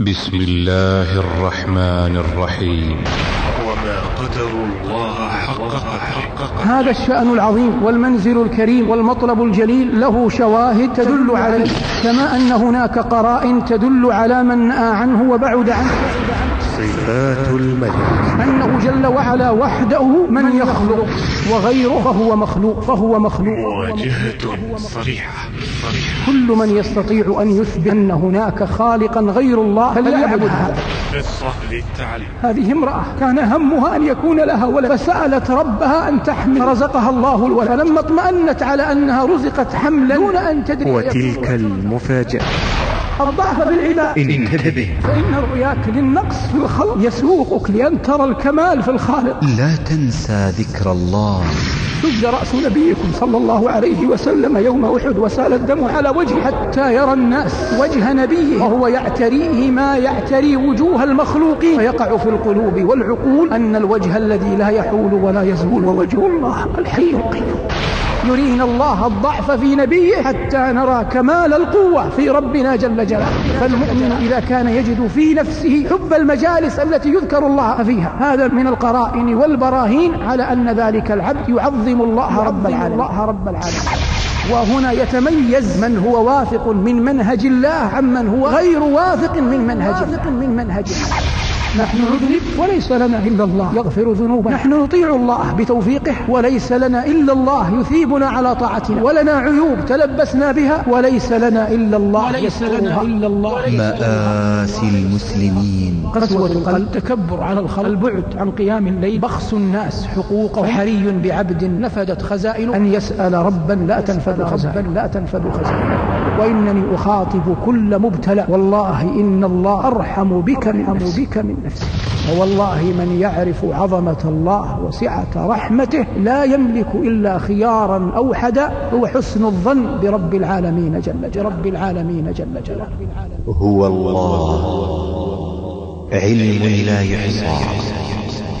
بسم الله الرحمن الرحيم. وما قدروا الله حق قدره هذا الشأن العظيم والمنزل الكريم والمطلب الجليل له شواهد تدل عليه كما أن هناك قرائن تدل على من نأى عنه وبعد عنه. صفات الملك أنه جل وعلا وحده من يخلق وغيره فهو مخلوق فهو مخلوق مواجهة صريحة صريحة. كل من يستطيع أن يثبت أن هناك خالقا غير الله فليعبد هذا. قصة للتعليم. هذه امرأة كان همها أن يكون لها ولد فسألت ربها أن تحمل. رزقها الله الولد. فلما اطمأنت على أنها رزقت حملا دون أن تدري. وتلك المفاجأة. الضعف بالعباد. انتبه فإن رؤياك للنقص في الخلق. يسوقك لأن ترى الكمال في الخالق. لا تنسى ذكر الله. شج رأس نبيكم صلى الله عليه وسلم يوم أحد وسال الدم على وجهه. حتى يرى الناس وجه نبيه. وهو يعتريه ما يعتري وجوه المخلوقين. فيقع في القلوب والعقول أن الوجه الذي لا يحول ولا يزول ووجه الله الحي القيوم. يرينا الله الضعف في نبيه حتى نرى كمال القوة في ربنا جل جلاله. فالمؤمن إذا كان يجد في نفسه حب المجالس التي يذكر الله فيها. هذا من القرائن والبراهين على أن ذلك العبد يعظم الله رب العالمين. الله رب العالمين. وهنا يتميز من هو واثق من منهج الله عمن هو غير واثق من منهج واثق من منهج الله. نحن نذنب وليس لنا إلا الله. يغفر ذنوبنا. نحن نطيع الله بتوفيقه وليس لنا إلا الله. يثيبنا على طاعتنا. ولنا عيوب تلبسنا بها وليس لنا إلا الله. وليس لنا إلا الله. مآسي المسلمين. قسوة القلب. تكبر على الخلق. البعد عن قيام الليل. بخس الناس حقوقه حري بعبد نفدت خزائنه. أن يسأل ربا لا تنفد خزائنه. لا تنفد خزائنه. وإنني أخاطب كل مبتلى. والله إن الله أرحم بك من بك من نفسه. ووالله من يعرف عظمة الله وسعة رحمته لا يملك إلا خيارا أوحدا هو حسن الظن برب العالمين جل جلاله رب العالمين جل جلاله هو الله. علم لا يحصى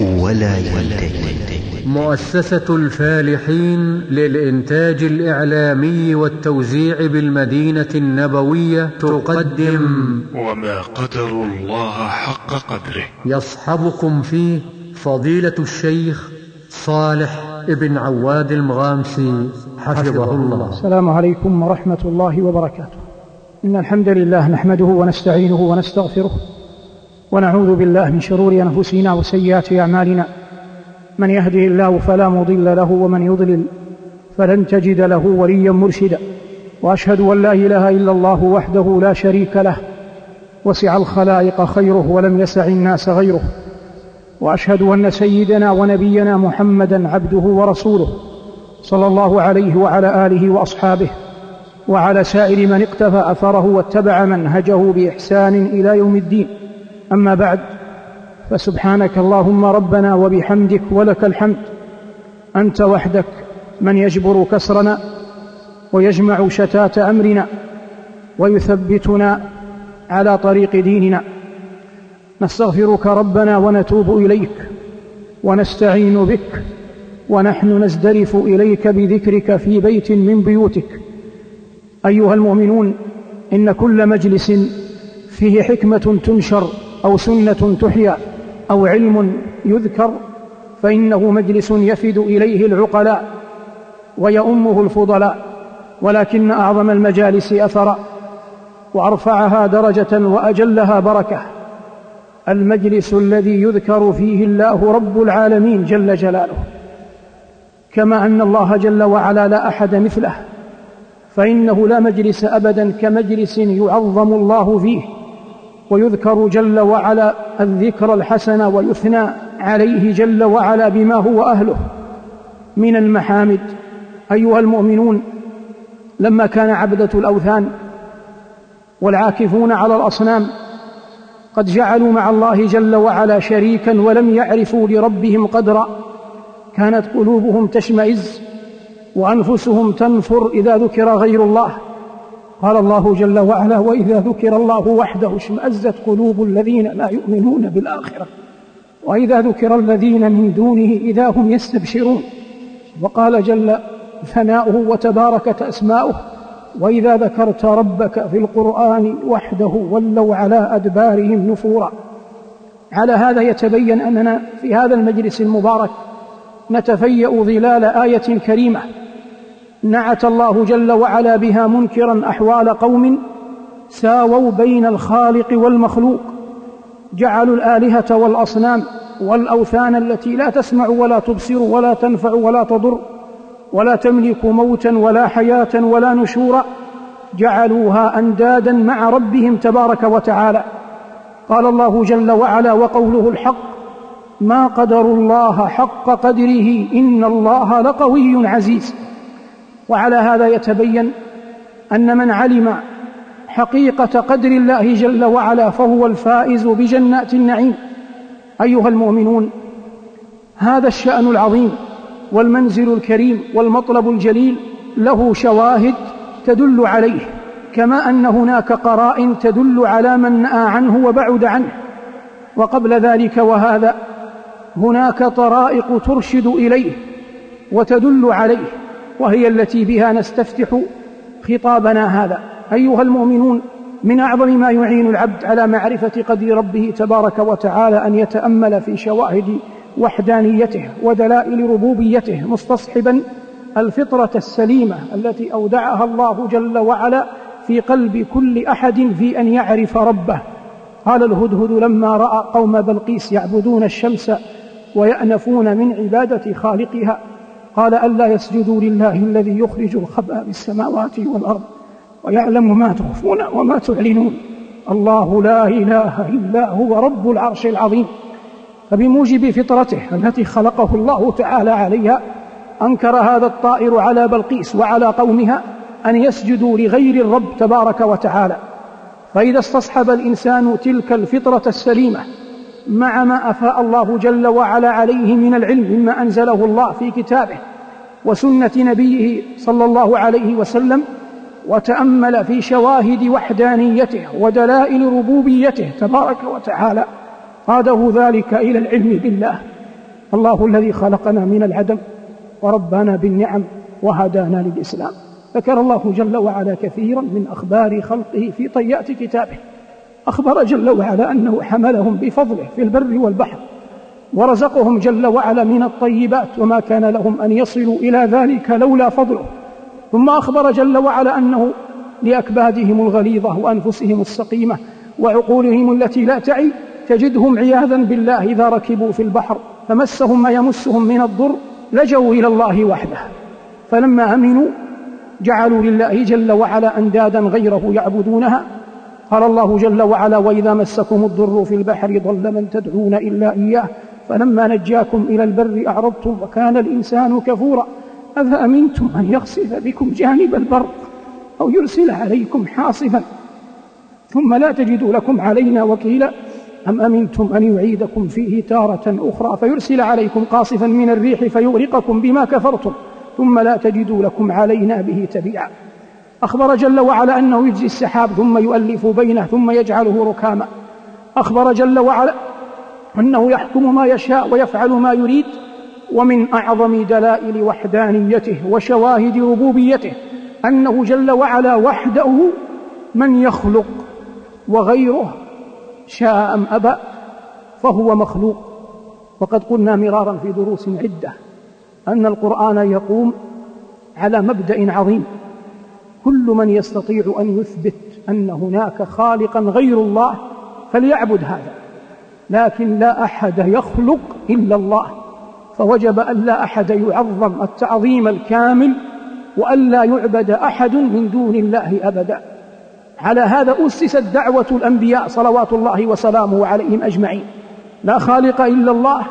ولا ينتهي. مؤسسة الفالحين للإنتاج الإعلامي والتوزيع بالمدينة النبوية تقدم. وما قدروا الله حق قدره. يصحبكم فيه فضيلة الشيخ صالح ابن عواد المغامسي. حفظه الله. السلام عليكم ورحمة الله وبركاته. إن الحمد لله نحمده ونستعينه ونستغفره ونعوذ بالله من شرور أنفسنا وسيئات أعمالنا. من يهده الله فلا مضل له ومن يضلل فلن تجد له وليا مرشدا. وأشهد أن لا إله إلا الله وحده لا شريك له. وسع الخلائق خيره ولم يسع الناس غيره. وأشهد أن سيدنا ونبينا محمدا عبده ورسوله صلى الله عليه وعلى آله وأصحابه وعلى سائر من اقتفى أثره واتبع منهجه بإحسان إلى يوم الدين. أما بعد فسبحانك اللهم ربنا وبحمدك ولك الحمد. أنت وحدك من يجبر كسرنا ويجمع شتات أمرنا ويثبتنا على طريق ديننا. نستغفرك ربنا ونتوب إليك ونستعين بك ونحن نزدرف إليك بذكرك في بيت من بيوتك. أيها المؤمنون إن كل مجلس فيه حكمة تنشر أو سنة تحيا. أو علم يذكر فإنه مجلس يفد إليه العقلاء ويؤمه الفضلاء ولكن أعظم المجالس اثرا وأرفعها درجة وأجلها بركة. المجلس الذي يذكر فيه الله رب العالمين جل جلاله. كما أن الله جل وعلا لا أحد مثله فإنه لا مجلس ابدا كمجلس يعظم الله فيه. ويذكر جل وعلا الذكر الحسن ويثنى عليه جل وعلا بما هو أهله. من المحامد أيها المؤمنون لما كان عبدة الأوثان والعاكفون على الأصنام قد جعلوا مع الله جل وعلا شريكا ولم يعرفوا لربهم قدرا كانت قلوبهم تشمئز وأنفسهم تنفر إذا ذكر غير الله. قال الله جل وعلا وإذا ذكر الله وحده اشمأزت قلوب الذين لا يؤمنون بالآخرة وإذا ذكر الذين من دونه إذا هم يستبشرون. وقال جل ثناؤه وتباركت أسماؤه وإذا ذكرت ربك في القرآن وحده ولوا على أدبارهم نفورا. على هذا يتبين أننا في هذا المجلس المبارك نتفيأ ظلال آية كريمة نعت الله جل وعلا بها منكرا أحوال قوم ساووا بين الخالق والمخلوق جعلوا الآلهة والأصنام والأوثان التي لا تسمع ولا تبصر ولا تنفع ولا تضر ولا تملك موتا ولا حياة ولا نشورا جعلوها أندادا مع ربهم تبارك وتعالى. قال الله جل وعلا وقوله الحق ما قدروا الله حق قدره إن الله لقوي عزيز. وعلى هذا يتبين أن من علم حقيقة قدر الله جل وعلا فهو الفائز بجنات النعيم. أيها المؤمنون هذا الشأن العظيم والمنزل الكريم والمطلب الجليل له شواهد تدل عليه كما أن هناك قرائن تدل على من نأى عنه وبعد عنه. وقبل ذلك وهذا هناك طرائق ترشد إليه وتدل عليه. وهي التي بها نستفتح خطابنا هذا. أيها المؤمنون من أعظم ما يعين العبد على معرفة قدر ربه تبارك وتعالى أن يتأمل في شواهد وحدانيته ودلائل ربوبيته مستصحبا الفطرة السليمة التي أودعها الله جل وعلا في قلب كل أحد في أن يعرف ربه. قال الهدهد لما رأى قوم بلقيس يعبدون الشمس ويأنفون من عبادة خالقها. قال ألا يسجدوا لله الذي يخرج الخبأ بالسماوات والأرض ويعلم ما تخفون وما تعلنون. الله لا إله إلا هو رب العرش العظيم. فبموجب فطرته التي خلقه الله تعالى عليها أنكر هذا الطائر على بلقيس وعلى قومها أن يسجدوا لغير الرب تبارك وتعالى. فإذا استصحب الإنسان تلك الفطرة السليمة مع ما أفاء الله جل وعلا عليه من العلم مما أنزله الله في كتابه وسنة نبيه صلى الله عليه وسلم وتأمل في شواهد وحدانيته ودلائل ربوبيته تبارك وتعالى قاده ذلك إلى العلم بالله. الله الذي خلقنا من العدم وربانا بالنعم وهدانا للإسلام. ذكر الله جل وعلا كثيرا من أخبار خلقه في طيات كتابه. أخبر جل وعلا أنه حملهم بفضله في البر والبحر ورزقهم جل وعلا من الطيبات وما كان لهم أن يصلوا إلى ذلك لولا فضله. ثم أخبر جل وعلا أنه لأكبادهم الغليظة وأنفسهم السقيمة وعقولهم التي لا تعي تجدهم عياذا بالله إذا ركبوا في البحر فمسهم ما يمسهم من الضر لجوا إلى الله وحده. فلما أمنوا جعلوا لله جل وعلا أندادا غيره يعبدونها قال الله جل وعلا وإذا مسكم الضر في البحر ضل من تدعون إلا إياه فلما نجاكم إلى البر أعرضتم وكان الإنسان كفورا. أفأمنتم أن يخسف بكم جانب البر أو يرسل عليكم حاصبا؟ ثم لا تجدوا لكم علينا وكيلا. أم أمنتم أن يعيدكم فيه تارة أخرى فيرسل عليكم قاصفا من الريح فيغرقكم بما كفرتم؟ ثم لا تجدوا لكم علينا به تبيعا. أخبر جل وعلا أنه يجزي السحاب ثم يؤلف بينه ثم يجعله ركاما. أخبر جل وعلا أنه يحكم ما يشاء ويفعل ما يريد ومن أعظم دلائل وحدانيته وشواهد ربوبيته أنه جل وعلا وحده من يخلق وغيره شاء أم أبى فهو مخلوق. وقد قلنا مرارا في دروس عدة أن القرآن يقوم على مبدأ عظيم. كل من يستطيع أن يثبت أن هناك خالقا غير الله فليعبد هذا. لكن لا أحد يخلق إلا الله. فوجب أن لا أحد يعظم التعظيم الكامل وأن لا يعبد أحد من دون الله أبدا. على هذا أسست دعوة الأنبياء صلوات الله وسلامه عليهم أجمعين. لا خالق إلا الله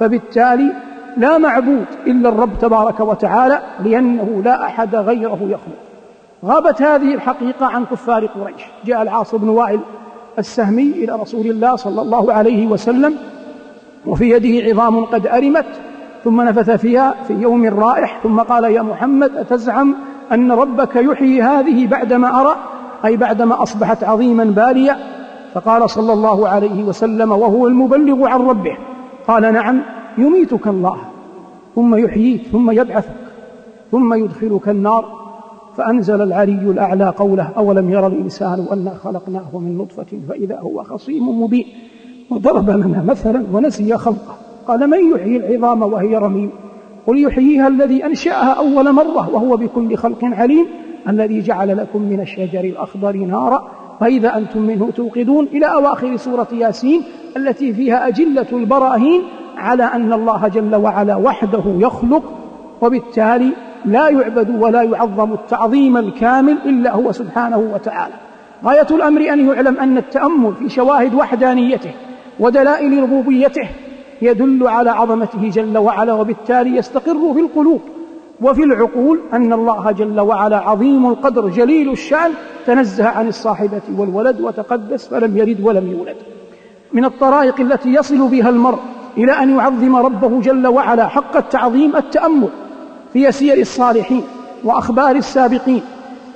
فبالتالي لا معبود إلا الرب تبارك وتعالى لأنه لا أحد غيره يخلق. غابت هذه الحقيقة عن كفار قريش. جاء العاص بن وائل السهمي إلى رسول الله صلى الله عليه وسلم وفي يده عظام قد أرمت ثم نفث فيها في يوم رائح ثم قال يا محمد أتزعم أن ربك يحيي هذه بعدما أرى؟ أي بعدما أصبحت عظيما باليا فقال صلى الله عليه وسلم وهو المبلغ عن ربه. قال نعم يميتك الله ثم يحييك ثم يبعثك ثم يدخلك النار. فأنزل العلي الأعلى قوله أولم يرى الإنسان أنا خلقناه من نطفة فإذا هو خصيم مبين وضرب لنا مثلا ونسي خلقه. قال من يحيي العظام وهي رميم؟ قل يحييها الذي أنشأها أول مرة وهو بكل خلق عليم الذي جعل لكم من الشجر الأخضر نارا. فإذا أنتم منه توقدون إلى أواخر سورة ياسين التي فيها أجلة البراهين على أن الله جل وعلا وحده يخلق. وبالتالي لا يعبد ولا يعظم التعظيم الكامل إلا هو سبحانه وتعالى. غاية الأمر أن يعلم أن التأمل في شواهد وحدانيته ودلائل ربوبيته يدل على عظمته جل وعلا وبالتالي يستقر في القلوب وفي العقول أن الله جل وعلا عظيم القدر جليل الشأن تنزه عن الصاحبة والولد وتقدس فلم يلد ولم يولد. من الطرائق التي يصل بها المرء إلى أن يعظم ربه جل وعلا حق التعظيم التأمل في سير الصالحين وأخبار السابقين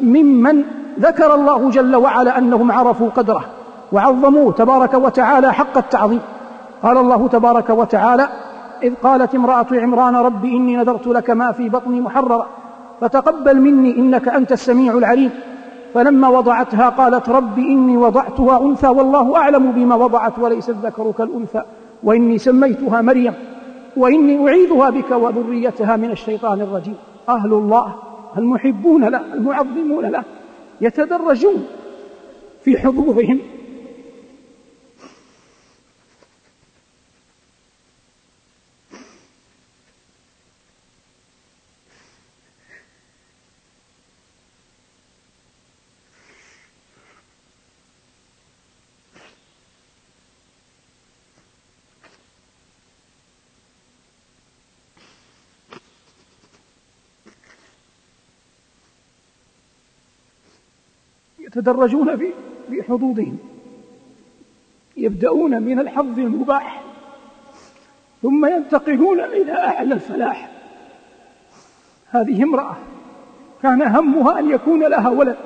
ممن ذكر الله جل وعلا أنهم عرفوا قدره وعظموه تبارك وتعالى حق التعظيم. قال الله تبارك وتعالى إذ قالت امرأة عمران رب إني نذرت لك ما في بطني محررا فتقبل مني إنك أنت السميع العليم. فلما وضعتها قالت رب إني وضعتها أنثى والله أعلم بما وضعت وليس الذكر كالأنثى وإني سميتها مريم. وإني أعيذها بك وذريتها من الشيطان الرجيم. أهل الله المحبون له المعظمون له يتدرجون في حظوظهم يتدرجون في في حظوظهم يبدأون من الحظ المباح ثم ينتقلون إلى أعلى الفلاح. هذه امرأة كان همها أن يكون لها ولد.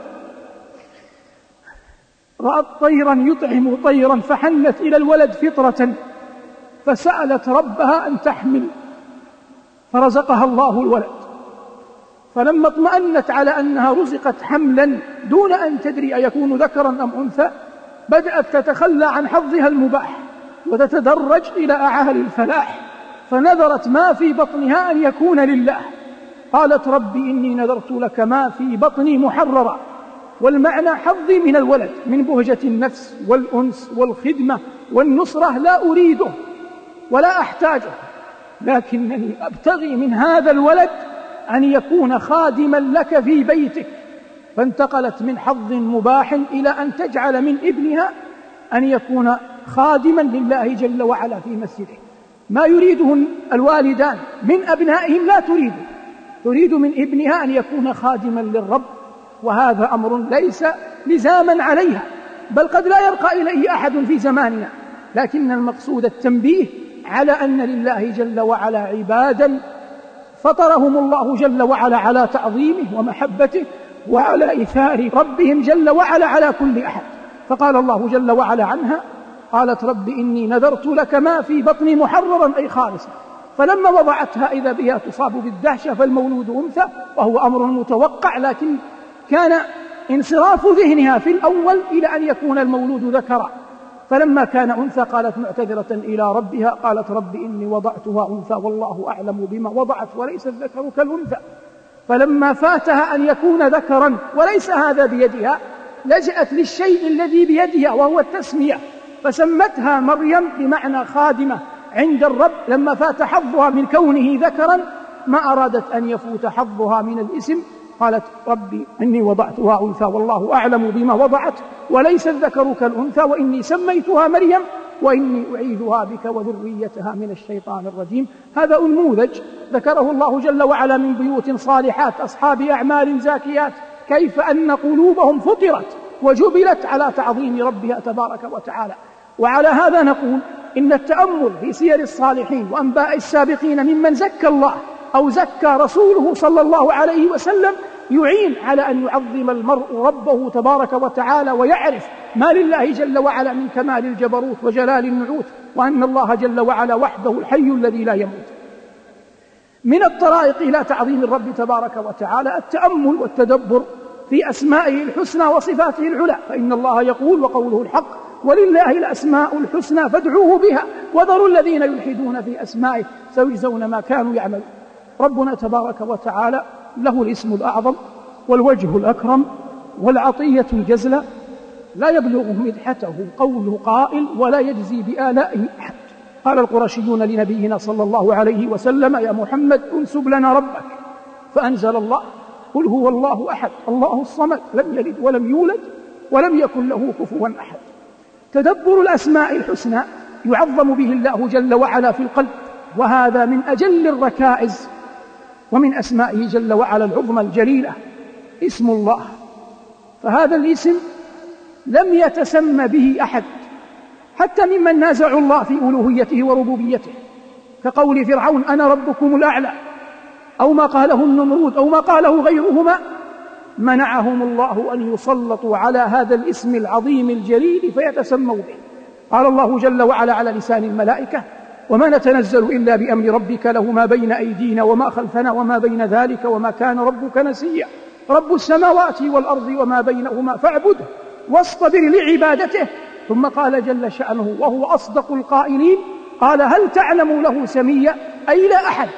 رأت طيرا يطعم طيرا فحنت إلى الولد فطرة فسألت ربها أن تحمل. فرزقها الله الولد. فلما اطمأنت على أنها رزقت حملا دون أن تدري أيكون ذكرا أم أنثى بدأت تتخلى عن حظها المباح وتتدرج إلى أعالي الفلاح فنذرت ما في بطنها أن يكون لله. قالت رب إني نذرت لك ما في بطني محررا والمعنى حظي من الولد من بهجة النفس والأنس والخدمة والنصرة لا أريده ولا أحتاجه لكنني أبتغي من هذا الولد أن يكون خادما لك في بيتك. فانتقلت من حظ مباح إلى أن تجعل من ابنها أن يكون خادما لله جل وعلا في مسجده. ما يريده الوالدان من أبنائهم لا تريد. تريد من ابنها أن يكون خادما للرب وهذا أمر ليس لزاما عليها بل قد لا يرقى إليه أحد في زماننا. لكن المقصود التنبيه على أن لله جل وعلا عبادا فطرهم الله جل وعلا على تعظيمه ومحبته وعلى إيثار ربهم جل وعلا على كل أحد. فقال الله جل وعلا عنها قالت رب إني نذرت لك ما في بطني محررا أي خالصا. فلما وضعتها إذا بها تصاب بالدهشة فالمولود أنثى وهو أمر متوقع لكن كان انصراف ذهنها في الأول إلى أن يكون المولود ذكرا. فلما كان أنثى قالت معتذرة إلى ربها قالت رب إني وضعتها أنثى والله أعلم بما وضعت وليس الذكر كالأنثى. فلما فاتها أن يكون ذكرا وليس هذا بيدها لجأت للشيء الذي بيدها وهو التسمية. فسمتها مريم بمعنى خادمة عند الرب. لما فات حظها من كونه ذكرا ما أرادت أن يفوت حظها من الاسم. قالت ربي إني وضعتها أنثى والله أعلم بما وضعت وليس الذكر كالأنثى وإني سميتها مريم وإني أعيذها بك وذريتها من الشيطان الرجيم. هذا أنموذج ذكره الله جل وعلا من بيوت صالحات أصحاب أعمال زاكيات. كيف أن قلوبهم فطرت وجبلت على تعظيم ربها تبارك وتعالى. وعلى هذا نقول إن التأمل في سير الصالحين وأنباء السابقين ممن زكى الله أو زكى رسوله صلى الله عليه وسلم يعين على أن يعظم المرء ربه تبارك وتعالى ويعرف ما لله جل وعلا من كمال الجبروت وجلال النعوت وأن الله جل وعلا وحده الحي الذي لا يموت. من الطرائق إلى تعظيم الرب تبارك وتعالى التأمل والتدبر في أسمائه الحسنى وصفاته العلى فإن الله يقول وقوله الحق ولله الأسماء الحسنى فادعوه بها وذروا الذين يلحدون في أسمائه سيجزون ما كانوا يعملون. ربنا تبارك وتعالى له الاسم الأعظم والوجه الأكرم والعطية الجزلة لا يبلغ مدحته قول قائل ولا يجزي بآلائه أحد. قال القرشيون لنبينا صلى الله عليه وسلم يا محمد انسب لنا ربك. فأنزل الله قل هو الله أحد الله الصمد لم يلد ولم يولد ولم يكن له كفوا أحد. تدبر الأسماء الحسنى يعظم به الله جل وعلا في القلب وهذا من أجل الركائز ومن أسمائه جل وعلا العظمى الجليلة اسم الله. فهذا الاسم لم يتسمى به أحد حتى ممن نازعوا الله في ألوهيته وربوبيته. كقول فرعون أنا ربكم الأعلى أو ما قاله النمرود أو ما قاله غيرهما منعهم الله أن يسلطوا على هذا الاسم العظيم الجليل فيتسموا به. قال الله جل وعلا على لسان الملائكة وما نتنزل إلا بأمر ربك له ما بين أيدينا وما خلفنا وما بين ذلك وما كان ربك نسيا. رب السماوات والأرض وما بينهما فاعبده واصطبر لعبادته. ثم قال جل شأنه وهو أصدق القائلين قال هل تعلم له سميا؟ أي لا أحد.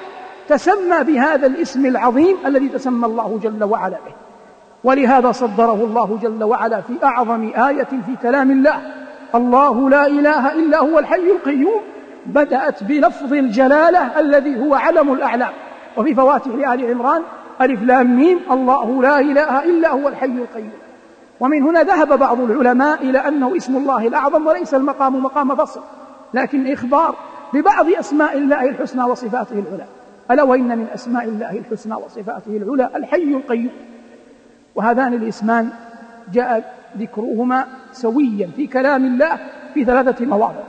تسمى بهذا الاسم العظيم الذي تسمى الله جل وعلا به. ولهذا صدره الله جل وعلا في أعظم آية في كلام الله الله لا إله إلا هو الحي القيوم. بدأت بلفظ الجلالة الذي هو علم الأعلام. وفي فواتح لآل عمران ألف لام ميم الله لا إله إلا هو الحي القيوم. ومن هنا ذهب بعض العلماء إلى أنه اسم الله الأعظم وليس المقام مقام فصل لكن إخبار ببعض أسماء الله الحسنى وصفاته العلى. ألا وإن من أسماء الله الحسنى وصفاته العلى الحي القيوم. وهذان الاسمان جاء ذكرهما سويا في كلام الله في ثلاثة مواضع.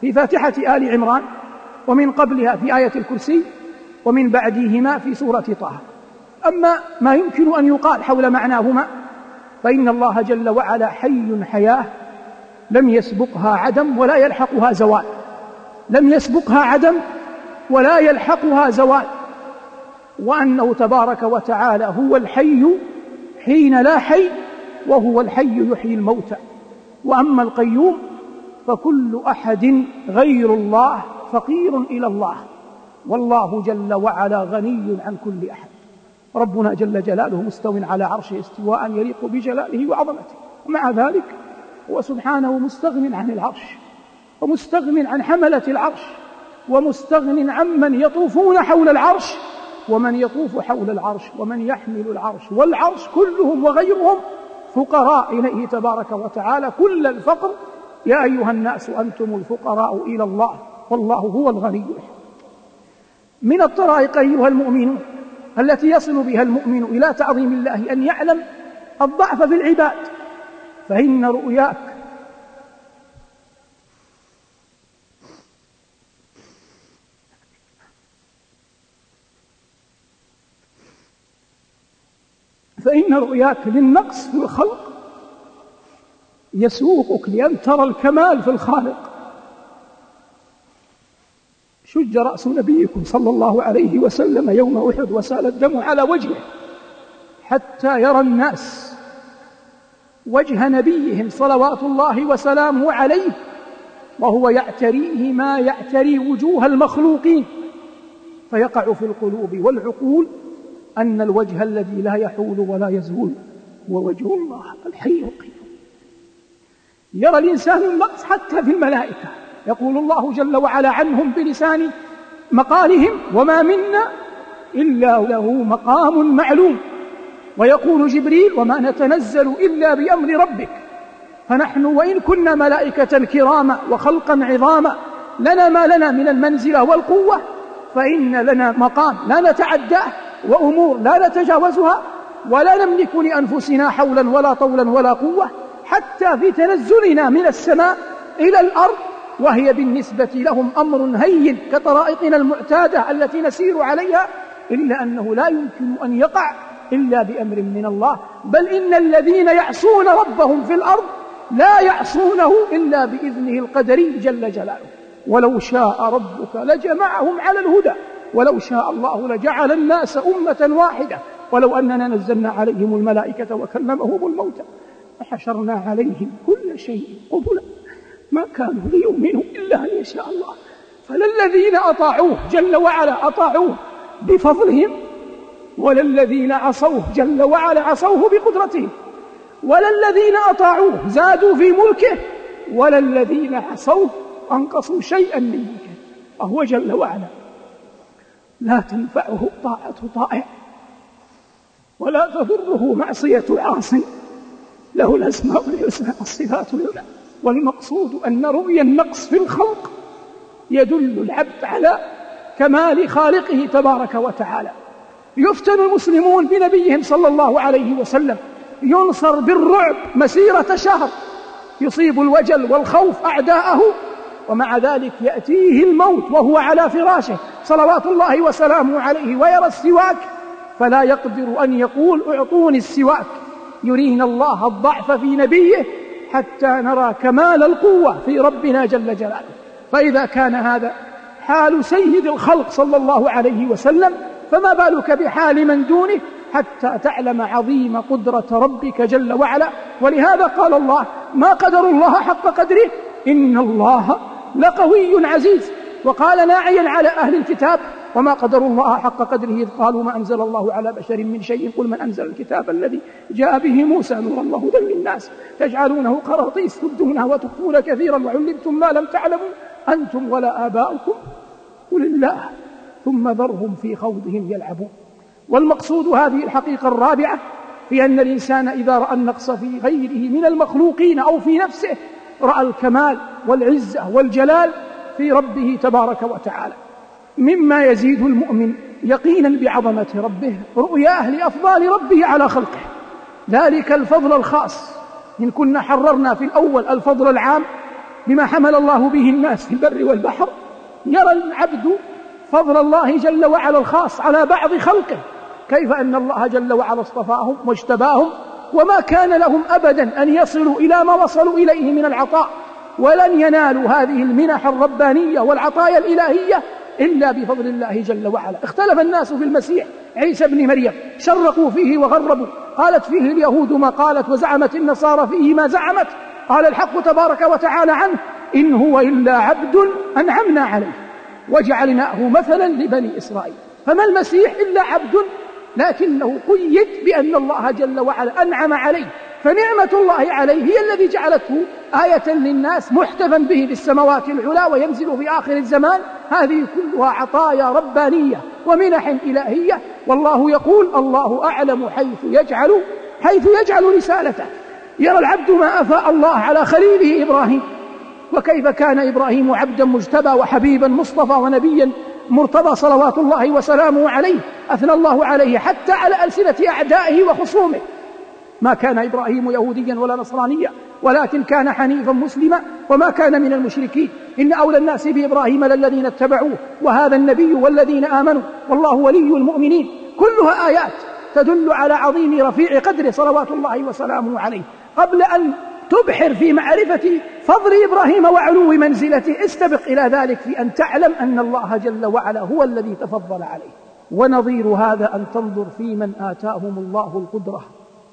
في فاتحة آل عمران ومن قبلها في آية الكرسي ومن بعدهما في سورة طه. أما ما يمكن أن يقال حول معناهما فإن الله جل وعلا حي حياة لم يسبقها عدم ولا يلحقها زوال. لم يسبقها عدم ولا يلحقها زوال. وأنه تبارك وتعالى هو الحي حين لا حي وهو الحي يحيي الموتى. وأما القيوم فكل أحد غير الله فقير إلى الله. والله جل وعلا غني عن كل أحد. ربنا جل جلاله مستو على عرشه استواء يليق بجلاله وعظمته. ومع ذلك هو سبحانه مستغن عن العرش ومستغن عن حملة العرش ومستغن عمن يطوفون حول العرش ومن يطوف حول العرش ومن يحمل العرش والعرش كلهم وغيرهم فقراء إليه تبارك وتعالى كل الفقر يا أيها الناس أنتم الفقراء إلى الله والله هو الغني من الطرائق أيها المؤمنون التي يصل بها المؤمن إلى تعظيم الله أن يعلم الضعف في العباد. فإن رؤياك فإن رؤياك للنقص في الخلق يسوقك لأن ترى الكمال في الخالق. شج رأس نبيكم صلى الله عليه وسلم يوم أحد وسال الدم على وجهه حتى يرى الناس وجه نبيهم صلوات الله وسلامه عليه وهو يعتريه ما يعتري وجوه المخلوقين. فيقع في القلوب والعقول أن الوجه الذي لا يحول ولا يزول هو وجه الله الحي القيوم يرى الإنسان النقص حتى في الملائكة. يقول الله جل وعلا عنهم بلسان مقالهم وما منا إلا له مقام معلوم. ويقول جبريل وما نتنزل إلا بأمر ربك. فنحن وإن كنا ملائكة كراما وخلقا عظاما لنا ما لنا من المنزلة والقوة فإن لنا مقام لا نتعداه وأمور لا نتجاوزها ولا نملك لأنفسنا حولا ولا طولا ولا قوة. حتى في تنزلنا من السماء إلى الأرض وهي بالنسبة لهم أمر هين كطرائقنا المعتادة التي نسير عليها إلا أنه لا يمكن أن يقع إلا بأمر من الله. بل إن الذين يعصون ربهم في الأرض لا يعصونه إلا بإذنه القدري جل جلاله. ولو شاء ربك لجمعهم على الهدى ولو شاء الله لجعل الناس أمة واحدة. ولو أننا نزلنا عليهم الملائكة وكلمهم الموتى. وحشرنا عليهم كل شيء قبلا ما كانوا ليؤمنوا إلا أن يشاء الله. فللذين أطاعوه جل وعلا أطاعوه بفضلهم وللذين عصوه جل وعلا عصوه بقدرتهم وللذين أطاعوه زادوا في ملكه وللذين عصوه أنقصوا شيئا من ملكه وهو جل وعلا. لا تنفعه طاعة طائع ولا تضره معصية عاص له الأسماء الحسنى الصفات العلى. والمقصود أن رؤيا النقص في الخلق يدل العبد على كمال خالقه تبارك وتعالى. يفتن المسلمون بنبيهم صلى الله عليه وسلم. ينصر بالرعب مسيرة شهر. يصيب الوجل والخوف أعداءه. ومع ذلك يأتيه الموت وهو على فراشه. صلوات الله وسلامه عليه. ويرى السواك. فلا يقدر أن يقول أعطوني السواك. يرينا الله الضعف في نبيه حتى نرى كمال القوة في ربنا جل جلاله. فإذا كان هذا حال سيد الخلق صلى الله عليه وسلم فما بالك بحال من دونه حتى تعلم عظيم قدرة ربك جل وعلا؟ ولهذا قال الله ما قدر الله حق قدره؟ إن الله لقوي عزيز. وقال ناعيا على أهل الكتاب وما قدر الله حق قدره إذ قالوا ما أنزل الله على بشر من شيء قل من أنزل الكتاب الذي جاء به موسى نورا وهدى للناس. تجعلونه قراطيس تبدونها وتخفون كثيرا وعلمتم ما لم تعلموا. أنتم ولا آباؤكم. قل الله. ثم ذرهم في خوضهم يلعبون. والمقصود هذه الحقيقة الرابعة في أن الإنسان إذا رأى النقص في غيره من المخلوقين أو في نفسه رأى الكمال والعزة والجلال في ربه تبارك وتعالى. مما يزيد المؤمن يقينا بعظمة ربه رؤياه لأفضال ربه على خلقه. ذلك الفضل الخاص. إن كنا حررنا في الأول الفضل العام بما حمل الله به الناس في البر والبحر يرى العبد فضل الله جل وعلا الخاص على بعض خلقه. كيف أن الله جل وعلا اصطفاهم واجتباهم؟ وما كان لهم أبدا أن يصلوا إلى ما وصلوا إليه من العطاء ولن ينالوا هذه المنح الربانية والعطايا الإلهية إلا بفضل الله جل وعلا. اختلف الناس في المسيح عيسى بن مريم شرقوا فيه وغربوا. قالت فيه اليهود ما قالت وزعمت النصارى فيه ما زعمت. قال الحق تبارك وتعالى عنه إن هو إلا عبد أنعمنا عليه وجعلناه مثلا لبني إسرائيل. فما المسيح إلا عبد؟ لكنه قيد بأن الله جل وعلا أنعم عليه. فنعمة الله عليه هي الذي جعلته آية للناس محتفا به في السماوات العلى وينزل في آخر الزمان. هذه كلها عطايا ربانية ومنح إلهية. والله يقول الله أعلم حيث يجعل حيث يجعل رسالته. يرى العبد ما أفاء الله على خليله إبراهيم. وكيف كان إبراهيم عبدا مجتبى وحبيبا مصطفى ونبيا مرتضى صلوات الله وسلامه عليه؟ أثنى الله عليه حتى على ألسنة أعدائه وخصومه. ما كان إبراهيم يهوديا ولا نصرانيا ولكن كان حنيفا مسلما وما كان من المشركين. إن أولى الناس بإبراهيم للذين اتبعوه وهذا النبي والذين آمنوا والله ولي المؤمنين. كلها آيات تدل على عظيم رفيع قدره صلوات الله وسلامه عليه. قبل أن تبحر في معرفة فضل إبراهيم وعلو منزلته استبق إلى ذلك في أن تعلم أن الله جل وعلا هو الذي تفضل عليه. ونظير هذا أن تنظر في من آتاهم الله القدرة.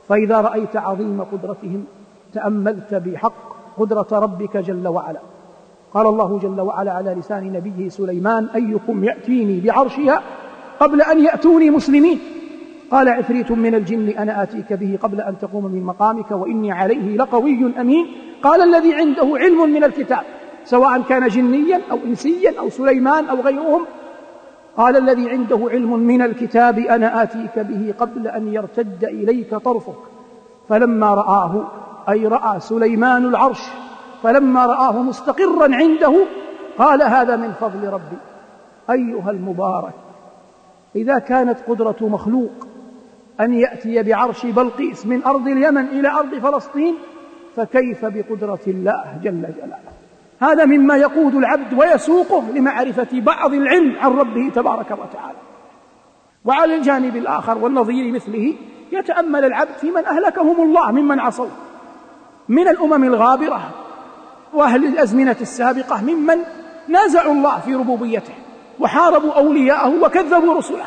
فإذا رأيت عظيم قدرتهم تأملت بحق قدرة ربك جل وعلا. قال الله جل وعلا على لسان نبيه سليمان أيكم يأتيني بعرشها قبل أن يأتوني مسلمين؟ قال عفريت من الجن أنا آتيك به قبل أن تقوم من مقامك وإني عليه لقوي أمين. قال الذي عنده علم من الكتاب سواء كان جنيا أو إنسيا أو سليمان أو غيرهم قال الذي عنده علم من الكتاب أنا آتيك به قبل أن يرتد إليك طرفك. فلما رآه أي رأى سليمان العرش فلما رآه مستقرا عنده قال هذا من فضل ربي. أيها المبارك إذا كانت قدرة مخلوق أن يأتي بعرش بلقيس من أرض اليمن إلى أرض فلسطين فكيف بقدرة الله جل جلاله؟ هذا مما يقود العبد ويسوقه لمعرفة بعض العلم عن ربه تبارك وتعالى. وعلى الجانب الآخر والنظير مثله يتأمل العبد في من أهلكهم الله ممن عصوا. من الأمم الغابرة وأهل الأزمنة السابقة ممن نازعوا الله في ربوبيته وحاربوا أولياءه وكذبوا رسله.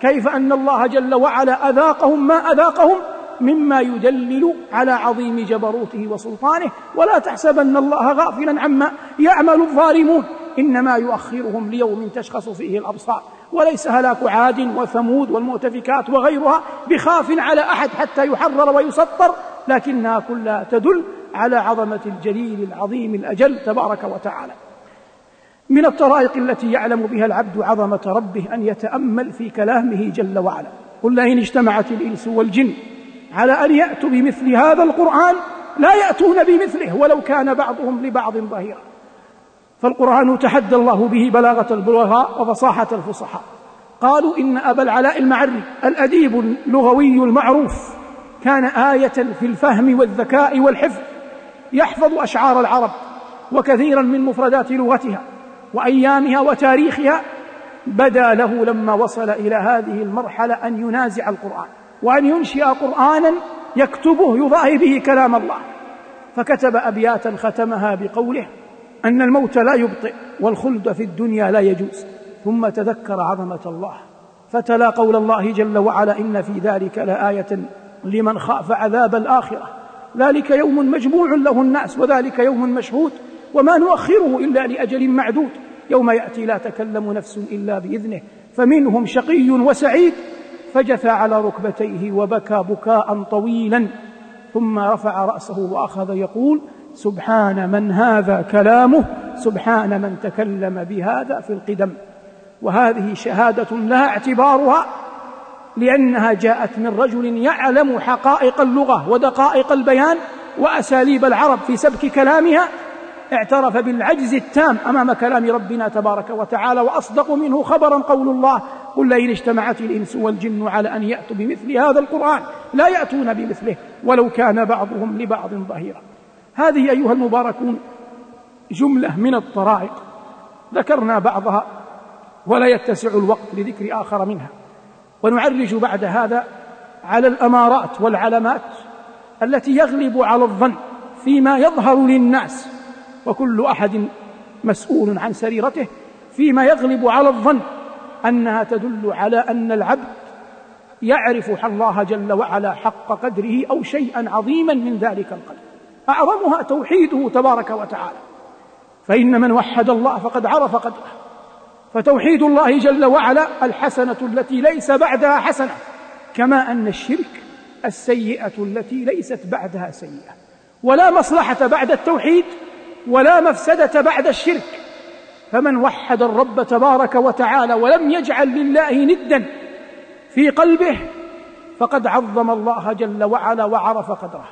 كيف أن الله جل وعلا أذاقهم ما أذاقهم مما يدلل على عظيم جبروته وسلطانه ولا تحسبن الله غافلا عما يعمل الظالمون. إنما يؤخرهم ليوم تشخص فيه الأبصار. وليس هلاك عاد وثمود والمؤتفكات وغيرها بخاف على أحد حتى يحرر ويسطر لكنها كلها تدل على عظمة الجليل العظيم الأجل تبارك وتعالى. من الطرائق التي يعلم بها العبد عظمة ربه أن يتأمل في كلامه جل وعلا. قل لئن اجتمعت الإنس والجن على أن يأتوا بمثل هذا القرآن لا يأتون بمثله ولو كان بعضهم لبعض ظهيرا. فالقرآن تحدى الله به بلاغة البلغاء وفصاحة الفصحاء. قالوا إن أبا العلاء المعري الأديب اللغوي المعروف كان آية في الفهم والذكاء والحفظ يحفظ أشعار العرب وكثيرا من مفردات لغتها وأيامها وتاريخها. بدا له لما وصل إلى هذه المرحلة أن ينازع القرآن. وأن ينشئ قرآنا يكتبه يضاهي به كلام الله. فكتب أبياتا ختمها بقوله أن الموت لا يبطئ والخلد في الدنيا لا يجوز. ثم تذكر عظمة الله فتلا قول الله جل وعلا إن في ذلك لآية لمن خاف عذاب الآخرة. ذلك يوم مجموع له الناس وذلك يوم مشهود وما نؤخره إلا لأجل معدود. يوم يأتي لا تكلم نفس إلا بإذنه فمنهم شقي وسعيد فجثى على ركبتيه وبكى بكاء طويلا ثم رفع رأسه وأخذ يقول سبحان من هذا كلامه سبحان من تكلم بهذا في القدم. وهذه شهادة لها اعتبارها لأنها جاءت من رجل يعلم حقائق اللغة ودقائق البيان وأساليب العرب في سبك كلامها اعترف بالعجز التام أمام كلام ربنا تبارك وتعالى وأصدق منه خبرا قول الله قل لئن اجتمعت الإنس والجن على أن يأتوا بمثل هذا القرآن لا يأتون بمثله ولو كان بعضهم لبعض ظهيرا. هذه أيها المباركون جملة من الطرائق ذكرنا بعضها ولا يتسع الوقت لذكر آخر منها. ونعرج بعد هذا على الأمارات والعلامات التي يغلب على الظن فيما يظهر للناس. وكل أحد مسؤول عن سريرته فيما يغلب على الظن أنها تدل على أن العبد يعرف الله جل وعلا حق قدره أو شيئا عظيما من ذلك القدر. أعظمها توحيده تبارك وتعالى. فإن من وحد الله فقد عرف قدره. فتوحيد الله جل وعلا الحسنة التي ليس بعدها حسنة كما أن الشرك السيئة التي ليست بعدها سيئة. ولا مصلحة بعد التوحيد ولا مفسدة بعد الشرك. فمن وحد الرب تبارك وتعالى ولم يجعل لله ندا في قلبه فقد عظم الله جل وعلا وعرف قدره.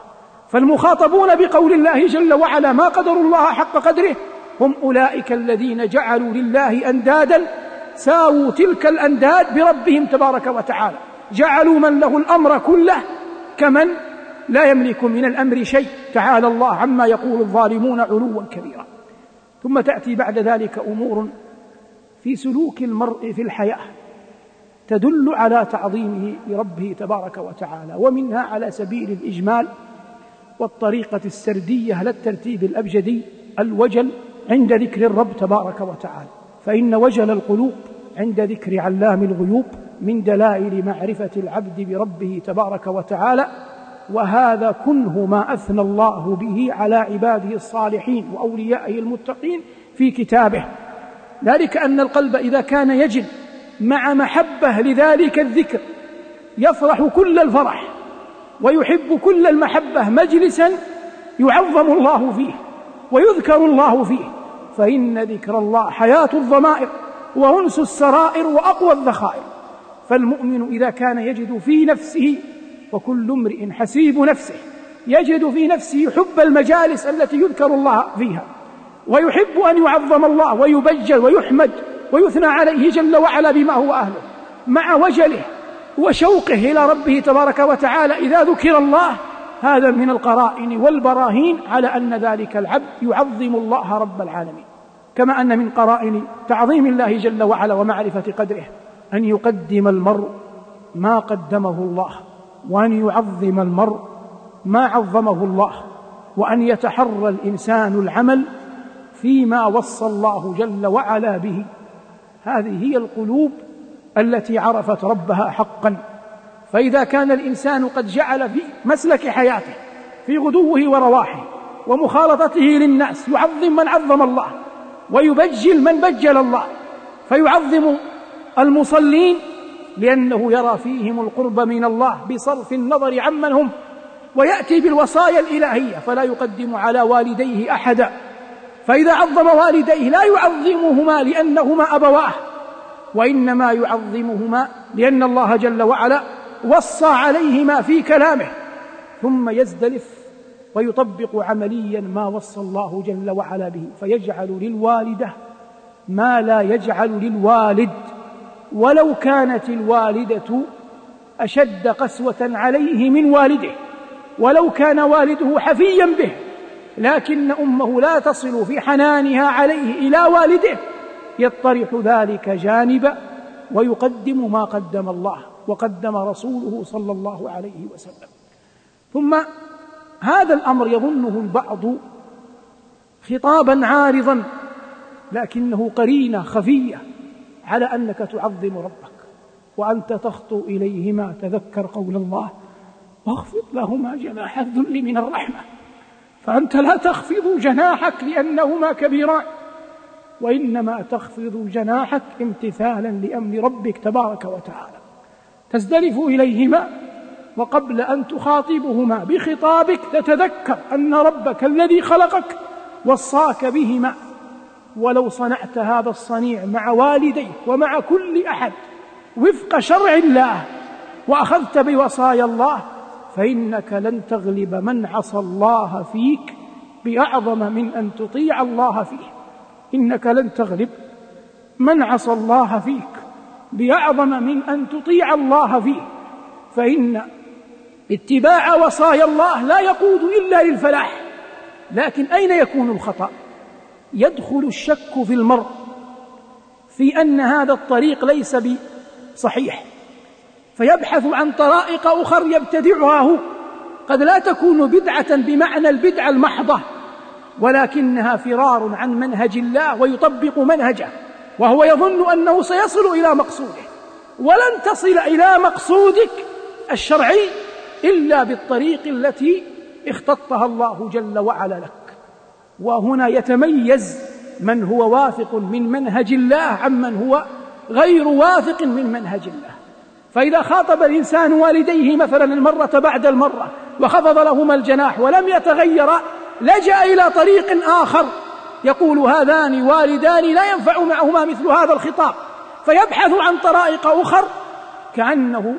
فالمخاطبون بقول الله جل وعلا ما قدروا الله حق قدره هم أولئك الذين جعلوا لله أندادا ساووا تلك الأنداد بربهم تبارك وتعالى. جعلوا من له الأمر كله كمن؟ لا يملك من الأمر شيء. تعالى الله عما يقول الظالمون علوا كبيرا. ثم تأتي بعد ذلك أمور في سلوك المرء في الحياة تدل على تعظيمه لربه تبارك وتعالى ومنها على سبيل الإجمال والطريقة السردية لا الترتيب الأبجدي الوجل عند ذكر الرب تبارك وتعالى. فإن وجل القلوب عند ذكر علام الغيوب من دلائل معرفة العبد بربه تبارك وتعالى وهذا كنه ما أثنى الله به على عباده الصالحين وأوليائه المتقين في كتابه. ذلك أن القلب إذا كان يجد مع محبة لذلك الذكر يفرح كل الفرح ويحب كل المحبة مجلسا يعظم الله فيه ويذكر الله فيه. فإن ذكر الله حياة الضمائر وأنس السرائر وأقوى الذخائر. فالمؤمن إذا كان يجد في نفسه وكل امرئ حسيب نفسه يجد في نفسه حب المجالس التي يذكر الله فيها ويحب أن يعظم الله ويبجل ويحمد ويثنى عليه جل وعلا بما هو أهله مع وجله وشوقه إلى ربه تبارك وتعالى إذا ذكر الله هذا من القرائن والبراهين على أن ذلك العبد يعظم الله رب العالمين كما أن من قرائن تعظيم الله جل وعلا ومعرفة قدره أن يقدم المرء ما قدمه الله. وأن يعظم المرء ما عظمه الله وأن يتحرى الإنسان العمل فيما وصى الله جل وعلا به. هذه هي القلوب التي عرفت ربها حقا. فإذا كان الإنسان قد جعل في مسلك حياته في غدوه ورواحه ومخالطته للناس يعظم من عظم الله ويبجل من بجل الله فيعظم المصلين لأنه يرى فيهم القرب من الله بصرف النظر عمن هم ويأتي بالوصايا الإلهية فلا يقدم على والديه أحدا. فإذا عظم والديه لا يعظمهما لأنهما أبواه وإنما يعظمهما لأن الله جل وعلا وصى عليهما في كلامه ثم يزدلف ويطبق عمليا ما وصى الله جل وعلا به فيجعل للوالدة ما لا يجعل للوالد. ولو كانت الوالدة أشد قسوة عليه من والده ولو كان والده حفيا به لكن أمه لا تصل في حنانها عليه إلى والده يطرح ذلك جانبا ويقدم ما قدم الله وقدم رسوله صلى الله عليه وسلم. ثم هذا الأمر يظنه البعض خطابا عارضا لكنه قرينة خفية على أنك تعظم ربك وأنت تخطو إليهما تذكر قول الله واخفض لهما جناح الذل من الرحمة. فأنت لا تخفض جناحك لأنهما كبيران وإنما تخفض جناحك امتثالا لأمر ربك تبارك وتعالى. تزدلف إليهما وقبل أن تخاطبهما بخطابك تتذكر أن ربك الذي خلقك وصاك بهما. ولو صنعت هذا الصنيع مع والديك ومع كل أحد وفق شرع الله وأخذت بوصايا الله فإنك لن تغلب من عصى الله فيك بأعظم من أن تطيع الله فيه. إنك لن تغلب من عصى الله فيك بأعظم من أن تطيع الله فيه. فإن اتباع وصايا الله لا يقود إلا للفلاح لكن أين يكون الخطأ؟ يدخل الشك في المرء في أن هذا الطريق ليس بصحيح. فيبحث عن طرائق أخر يبتدعها هو. قد لا تكون بدعة بمعنى البدعه المحضة ولكنها فرار عن منهج الله ويطبق منهجه وهو يظن أنه سيصل إلى مقصوده. ولن تصل إلى مقصودك الشرعي إلا بالطريق التي اختطها الله جل وعلا لك. وهنا يتميز من هو واثق من منهج الله عمن هو غير واثق من منهج الله. فإذا خاطب الإنسان والديه مثلا المرة بعد المرة وخفض لهما الجناح ولم يتغيرا لجأ إلى طريق آخر يقول هذان والدان لا ينفع معهما مثل هذا الخطاب. فيبحث عن طرائق أخر كأنه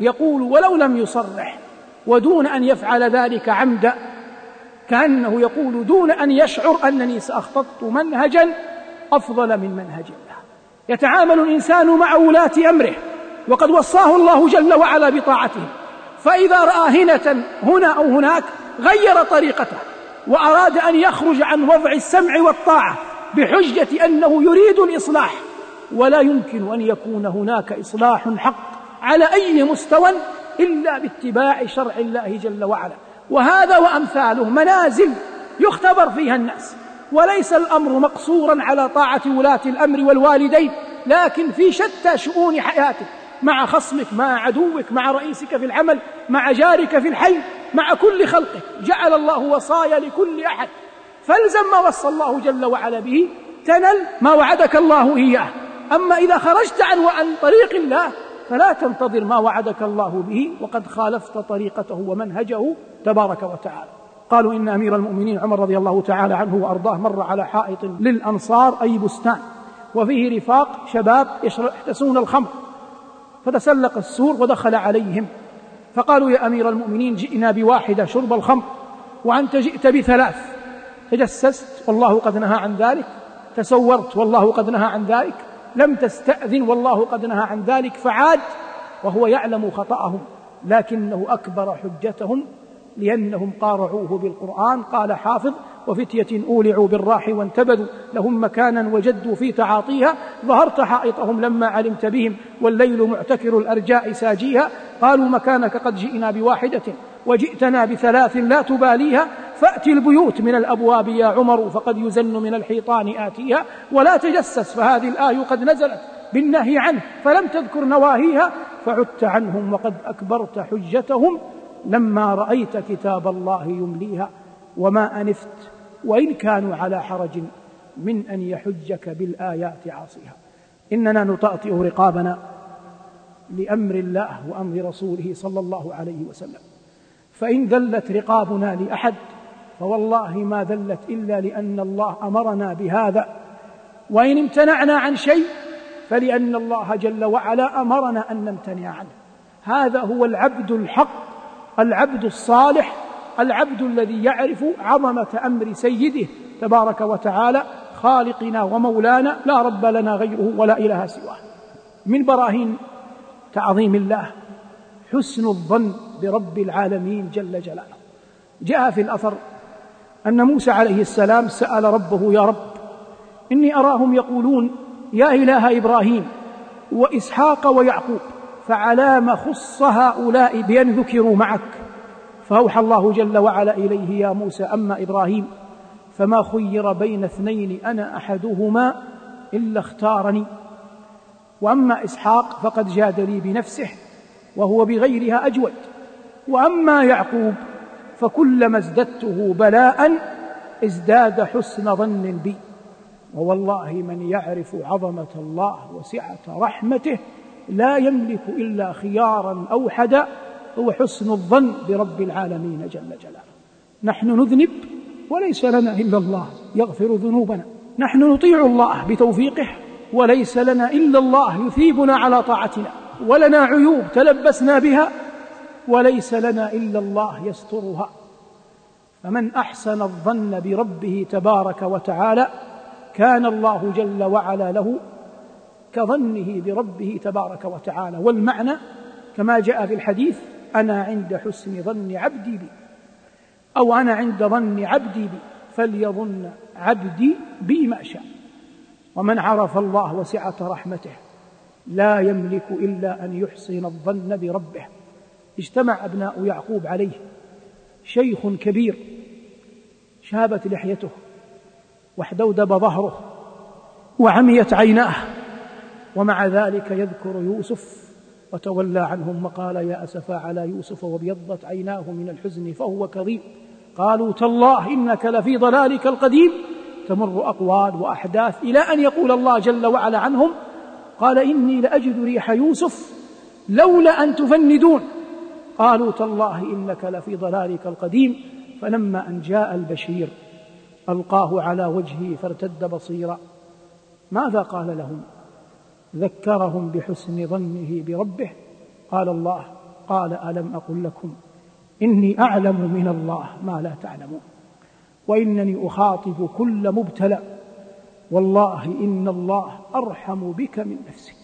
يقول ولو لم يصرح ودون أن يفعل ذلك عمدا كأنه يقول دون أن يشعر أنني سأخططت منهجا أفضل من منهج الله. يتعامل الإنسان مع ولاة أمره وقد وصاه الله جل وعلا بطاعتهم فإذا رأى هنة هنا أو هناك غير طريقته وأراد أن يخرج عن وضع السمع والطاعة بحجة أنه يريد الإصلاح. ولا يمكن أن يكون هناك إصلاح حق على أي مستوى إلا باتباع شرع الله جل وعلا. وهذا وأمثاله منازل يختبر فيها الناس وليس الأمر مقصورا على طاعة ولاة الأمر والوالدين لكن في شتى شؤون حياتك مع خصمك مع عدوك مع رئيسك في العمل مع جارك في الحي مع كل خلقك جعل الله وصايا لكل أحد. فالزم ما وصى الله جل وعلا به تنل ما وعدك الله إياه. أما إذا خرجت عن عن طريق الله فلا تنتظر ما وعدك الله به وقد خالفت طريقته ومنهجه تبارك وتعالى. قالوا إن أمير المؤمنين عمر رضي الله تعالى عنه وأرضاه مر على حائط للأنصار أي بستان وفيه رفاق شباب يحتسون الخمر. فتسلق السور ودخل عليهم. فقالوا يا أمير المؤمنين جئنا بواحدة شرب الخمر وأنت جئت بثلاث. تجسست والله قد نهى عن ذلك. تسورت والله قد نهى عن ذلك. لم تستأذن والله قد نهى عن ذلك فعاد وهو يعلم خطأهم لكنه أكبر حجتهم لأنهم قارعوه بالقرآن. قال حافظ وفتية أولعوا بالراح وانتبذوا لهم مكانا وجدوا في تعاطيها ظهرت حائطهم لما علمت بهم والليل معتكر الأرجاء ساجيها قالوا مكانك قد جئنا بواحدة. وجئتنا بثلاث لا تباليها فأت البيوت من الأبواب يا عمر فقد يزن من الحيطان آتيها ولا تجسس فهذه الآية قد نزلت بالنهي عنه فلم تذكر نواهيها فعدت عنهم وقد أكبرت حجتهم لما رأيت كتاب الله يمليها وما أنفت وإن كانوا على حرج من أن يحجك بالآيات عاصيها. إننا نطأطئ رقابنا لأمر الله وأمر رسوله صلى الله عليه وسلم. فإن ذلت رقابنا لأحد فوالله ما ذلت إلا لأن الله أمرنا بهذا. وإن امتنعنا عن شيء فلأن الله جل وعلا أمرنا أن نمتنع عنه. هذا هو العبد الحق العبد الصالح العبد الذي يعرف عظمة أمر سيده تبارك وتعالى خالقنا ومولانا لا رب لنا غيره ولا إله سواه. من براهين تعظيم الله حسن الظن برب العالمين جل جلاله. جاء في الأثر أن موسى عليه السلام سأل ربه يا رب إني أراهم يقولون يا إله إبراهيم وإسحاق ويعقوب فعلام خص هؤلاء بأن ذكروا معك؟ فأوحى الله جل وعلا إليه يا موسى أما إبراهيم فما خير بين اثنين أنا أحدهما إلا اختارني. وأما إسحاق فقد جاد لي بنفسه وهو بغيرها أجود. وأما يعقوب فكلما ازددته بلاء ازداد حسن ظن بي. ووالله من يعرف عظمة الله وسعة رحمته لا يملك إلا خيارا أوحدا هو حسن الظن برب العالمين جل جلاله. نحن نذنب وليس لنا إلا الله يغفر ذنوبنا. نحن نطيع الله بتوفيقه وليس لنا إلا الله يثيبنا على طاعتنا. ولنا عيوب تلبسنا بها وليس لنا إلا الله يسترها. فمن أحسن الظن بربه تبارك وتعالى كان الله جل وعلا له كظنه بربه تبارك وتعالى. والمعنى كما جاء في الحديث أنا عند حسن ظن عبدي بي أو أنا عند ظن عبدي بي فليظن عبدي بي ما شاء. ومن عرف الله وسعة رحمته لا يملك إلا أن يحسن الظن بربه. اجتمع أبناء يعقوب عليه. شيخ كبير. شابت لحيته. واحدودب ظهره. وعميت عيناه. ومع ذلك يذكر يوسف وتولى عنهم وقال يا أسفا على يوسف وابيضت عيناه من الحزن فهو كظيم. قالوا تالله إنك لفي ضلالك القديم. تمر أقوال وأحداث إلى أن يقول الله جل وعلا عنهم. قال إني لأجد ريح يوسف لولا أن تفندون. قالوا تالله إنك لفي ضلالك القديم فلما أن جاء البشير ألقاه على وجهه فارتد بصيرا. ماذا قال لهم؟ ذكرهم بحسن ظنه بربه. قال الله قال ألم أقل لكم؟ إني أعلم من الله ما لا تعلمون. وإنني أخاطب كل مبتلى. والله إن الله أرحم بك من نفسك.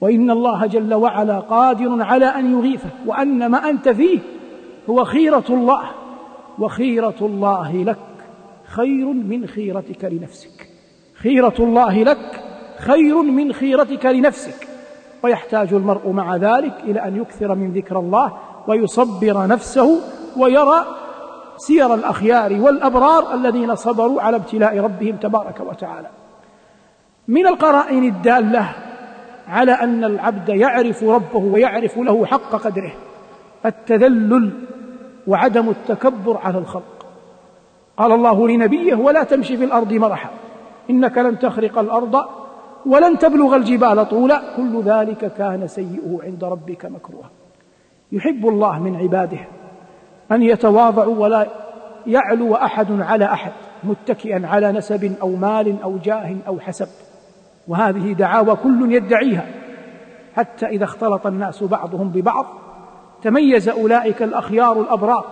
وإن الله جل وعلا قادر على أن يغيثك وأن ما أنت فيه هو خيرة الله وخيرة الله لك خير من خيرتك لنفسك. خيرة الله لك خير من خيرتك لنفسك. ويحتاج المرء مع ذلك إلى أن يكثر من ذكر الله ويصبر نفسه ويرى سير الأخيار والأبرار الذين صبروا على ابتلاء ربهم تبارك وتعالى. من القرائن الدالة على أن العبد يعرف ربه ويعرف له حق قدره. التذلل وعدم التكبر على الخلق. قال الله لنبيه ولا تمشي في الأرض مرحا. إنك لن تخرق الأرض ولن تبلغ الجبال طولا. كل ذلك كان سيئه عند ربك مكروها. يحب الله من عباده أن يتواضعوا ولا يعلو أحد على أحد متكئا على نسب أو مال أو جاه أو حسب. وهذه دعاوى كل يدعيها. حتى إذا اختلط الناس بعضهم ببعض تميز أولئك الأخيار الأبرار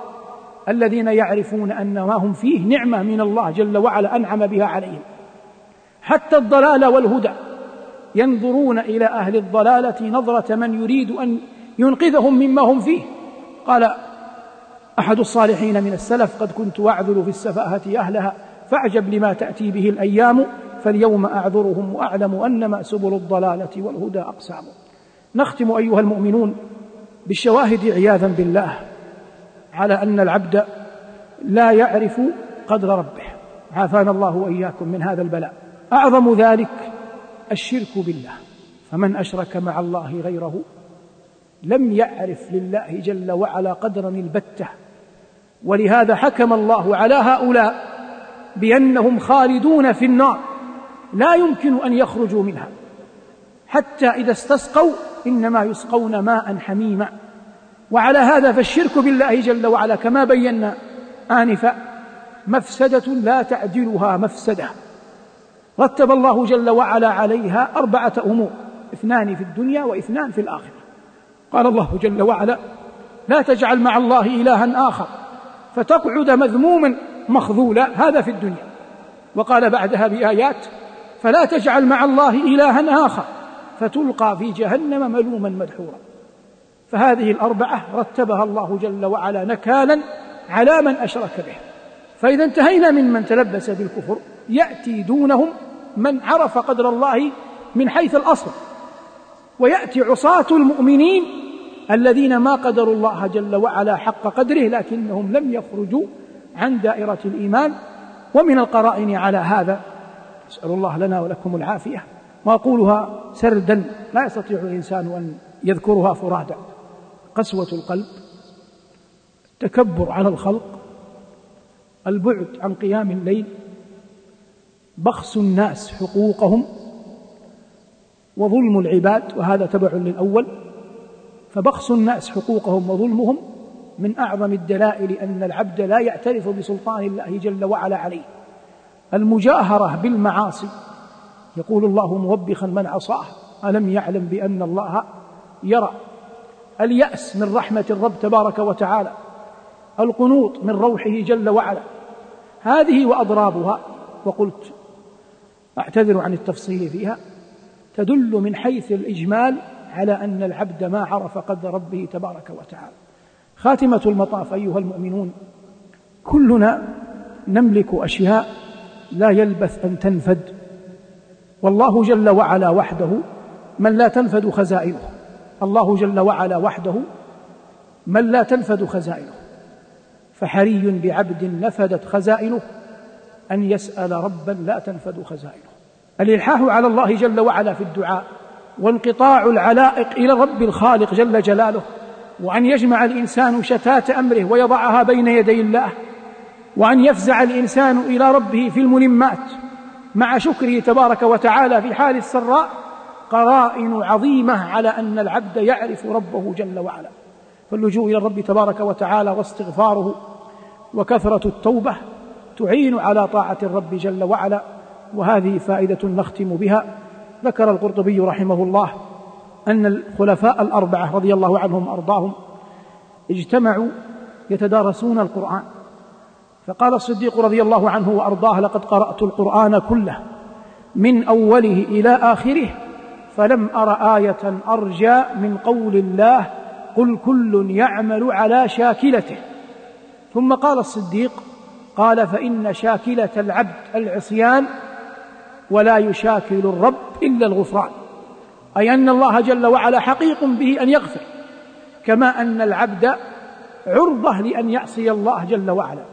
الذين يعرفون أن ما هم فيه نعمة من الله جل وعلا أنعم بها عليهم. حتى الضلال والهدى ينظرون إلى أهل الضلالة نظرة من يريد أن ينقذهم مما هم فيه. قال أحد الصالحين من السلف قد كنت أعذر في السفاهة أهلها فأعجب لما تأتي به الأيام فاليوم أعذرهم وأعلم أنما سبل الضلالة والهدى أقسام. نختم أيها المؤمنون بالشواهد عياذا بالله على أن العبد لا يعرف قدر ربه. عافانا الله وإياكم من هذا البلاء. أعظم ذلك الشرك بالله. فمن أشرك مع الله غيره لم يعرف لله جل وعلا قدرا البتة. ولهذا حكم الله على هؤلاء بأنهم خالدون في النار. لا يمكن أن يخرجوا منها. حتى إذا استسقوا إنما يسقون ماء حميما. وعلى هذا فالشرك بالله جل وعلا كما بينا آنفا مفسدة لا تعدلها مفسدة. رتب الله جل وعلا عليها أربعة أمور اثنان في الدنيا واثنان في الآخرة. قال الله جل وعلا لا تجعل مع الله إلها آخر فتقعد مذموما مخذولا هذا في الدنيا. وقال بعدها بآيات فلا تجعل مع الله إلها آخر فتلقى في جهنم ملوما مدحورا. فهذه الأربعة رتبها الله جل وعلا نكالا على من أشرك به. فإذا انتهينا ممن تلبس بالكفر يأتي دونهم من عرف قدر الله من حيث الأصل. ويأتي عصاة المؤمنين الذين ما قدروا الله جل وعلا حق قدره لكنهم لم يخرجوا عن دائرة الإيمان. ومن القرائن على هذا نسال الله لنا ولكم العافية. واقولها سردا لا يستطيع الإنسان أن يذكرها فرادا. قسوة القلب التكبر على الخلق البعد عن قيام الليل بخس الناس حقوقهم وظلم العباد وهذا تبع للأول. فبخس الناس حقوقهم وظلمهم من أعظم الدلائل أن العبد لا يعترف بسلطان الله جل وعلا عليه. المجاهرة بالمعاصي. يقول الله موبخا من عصاه ألم يعلم بأن الله يرى. اليأس من رحمة الرب تبارك وتعالى. القنوط من روحه جل وعلا. هذه وأضرابها وقلت أعتذر عن التفصيل فيها تدل من حيث الإجمال على أن العبد ما عرف قدر ربه تبارك وتعالى. خاتمة المطاف أيها المؤمنون كلنا نملك أشياء لا يلبث أن تنفد. والله جل وعلا وحده من لا تنفد خزائنه. الله جل وعلا وحده من لا تنفد خزائنه. فحري بعبد نفدت خزائنه أن يسأل ربا لا تنفد خزائنه. الإلحاح على الله جل وعلا في الدعاء وانقطاع العلائق إلى الرب الخالق جل جلاله وأن يجمع الإنسان شتات أمره ويضعها بين يدي الله وأن يفزع الإنسان إلى ربه في الملمات مع شكره تبارك وتعالى في حال السراء قرائن عظيمة على أن العبد يعرف ربه جل وعلا. فاللجوء إلى الرب تبارك وتعالى واستغفاره وكثرة التوبة تعين على طاعة الرب جل وعلا وهذه فائدة نختم بها. ذكر القرطبي رحمه الله أن الخلفاء الأربعة رضي الله عنهم وأرضاهم اجتمعوا يتدارسون القرآن. فقال الصديق رضي الله عنه وأرضاه لقد قرأت القرآن كله من أوله إلى آخره فلم أر آية أرجى من قول الله قل كل يعمل على شاكلته. ثم قال الصديق قال فإن شاكلة العبد العصيان ولا يشاكل الرب إلا الغفران. أي أن الله جل وعلا حقيق به أن يغفر كما أن العبد عرضة لأن يعصي الله جل وعلا.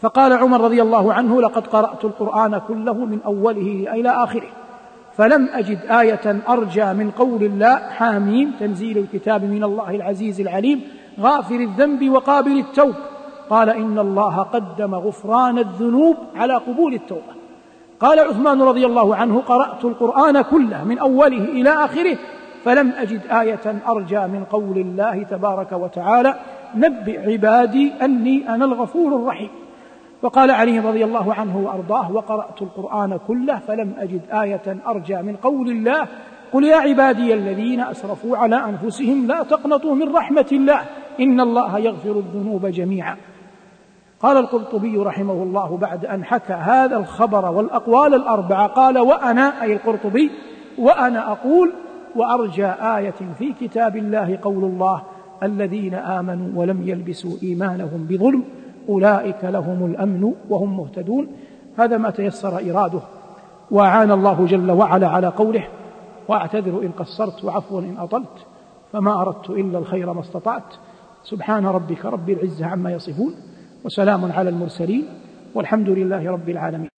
فقال عمر رضي الله عنه لقد قرأت القرآن كله من أوله إلى آخره فلم أجد آية أرجى من قول الله حاميم تنزيل الكتاب من الله العزيز العليم غافر الذنب وقابل التوب قال إن الله قدم غفران الذنوب على قبول التوبة. قال عثمان رضي الله عنه قرأت القرآن كله من أوله إلى آخره فلم أجد آية أرجى من قول الله تبارك وتعالى نبئ عبادي أني أنا الغفور الرحيم. وقال علي رضي الله عنه وأرضاه وقرأت القرآن كله فلم أجد آية أرجى من قول الله. قل يا عبادي الذين أسرفوا على أنفسهم لا تقنطوا من رحمة الله إن الله يغفر الذنوب جميعا. قال القرطبي رحمه الله بعد أن حكى هذا الخبر والأقوال الأربعة قال وأنا أي القرطبي وأنا أقول وأرجى آية في كتاب الله قول الله الذين آمنوا ولم يلبسوا إيمانهم بظلم أولئك لهم الأمن وهم مهتدون. هذا ما تيسر إراده. وأعان الله جل وعلا على قوله وأعتذر إن قصرت وعفوا إن أطلت فما أردت إلا الخير ما استطعت. سبحان ربك رب العزة عما يصفون وسلام على المرسلين والحمد لله رب العالمين.